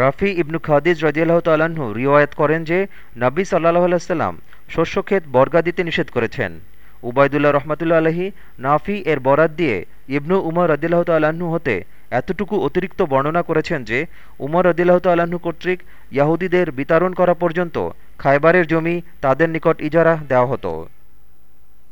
রাফি ইবনু খাদিজ রদিয়াল্লাহ তাল্লাহ্ন রিওয়ায়ত করেন যে নব্বী সাল্লাহ আলাইসাল্লাম শস্যক্ষেত বর্গা দিতে নিষেধ করেছেন। উবায়দুল্লাহ রহমতুল্লা আলহি নাফি এর বরাত দিয়ে ইবনু উমর রদিল্লাহ তাল্লাহ্ন হতে এতটুকু অতিরিক্ত বর্ণনা করেছেন যে, উমর রদিল্লাহ তাল্লাহ্ন কর্তৃক ইয়াহুদীদের বিতরণ করা পর্যন্ত খায়বারের জমি তাদের নিকট ইজারা দেওয়া হতো।